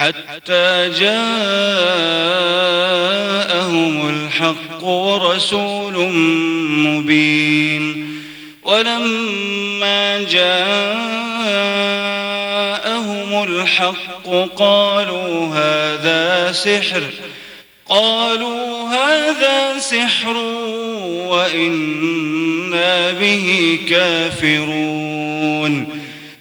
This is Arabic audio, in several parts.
حتى جاءهم الحق ورسول مبين. ولما جاءهم الحق قالوا هذا سحر قالوا هذا سحر وإنا به كافرون.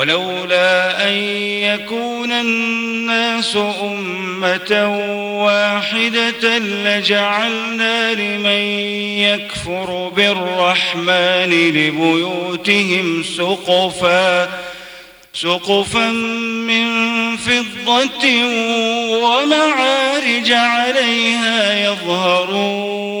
ولولا أن يكون الناس أمة واحدة لجعلنا لمن يكفر بالرحمن لبيوتهم سقفا سقفا من فضة ومعارج عليها يظهرون.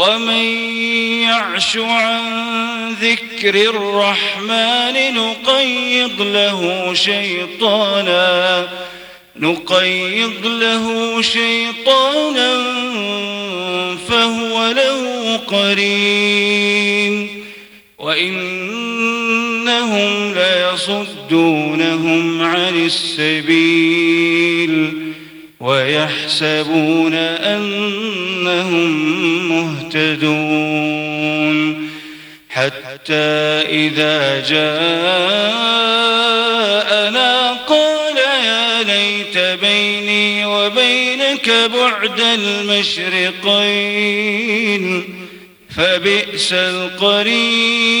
ومن يعش عن ذكر الرحمن نقيض له شيطانا نقيض له شيطانا فهو له قرين. وإنهم ليصدونهم عن السبيل. ويحسبون أنهم مهتدون. حتى إذا جاءنا قال يا ليت بيني وبينك بعد المشرقين فبئس القرين.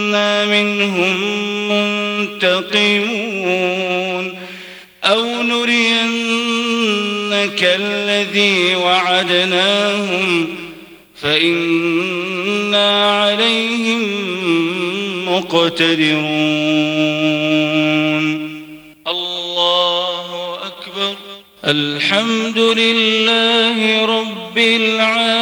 فإنا منهم منتقمون أو نرينك الذي وعدناهم فإنا عليهم مقتدرون. الله أكبر. الحمد لله رب العالمين.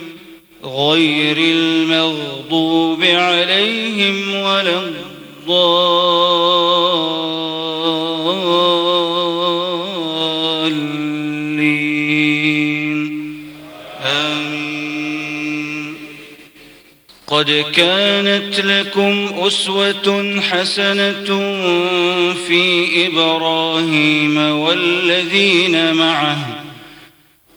غير المغضوب عليهم ولا الضالين. قد كانت لكم أسوة حسنة في إبراهيم والذين معه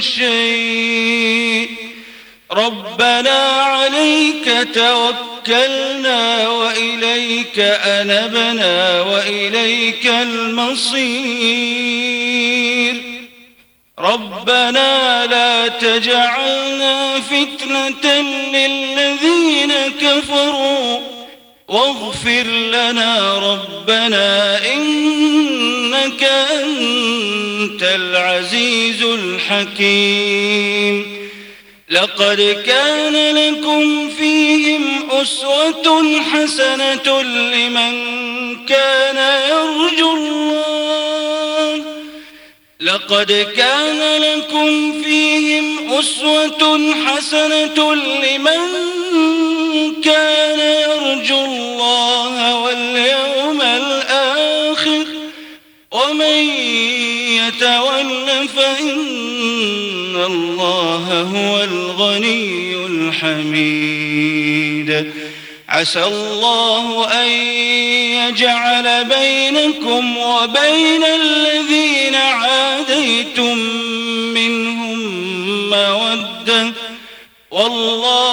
شيء. ربنا عليك توكلنا وإليك أنبنا وإليك المصير. ربنا لا تجعلنا فتنة للذين كفروا. واغفر لنا ربنا إنك أنت العزيز الحكيم. لقد كان لكم فيهم أسوة حسنة لمن كان يرجو الله. لقد كان لكم فيهم أسوة حسنة لمن ومن يتول فإن الله هو الغني الحميد. عسى الله أن يجعل بينكم وبين الذين عاديتم منهم مودة. والله